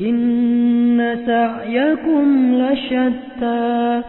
إن سعيكم لشتى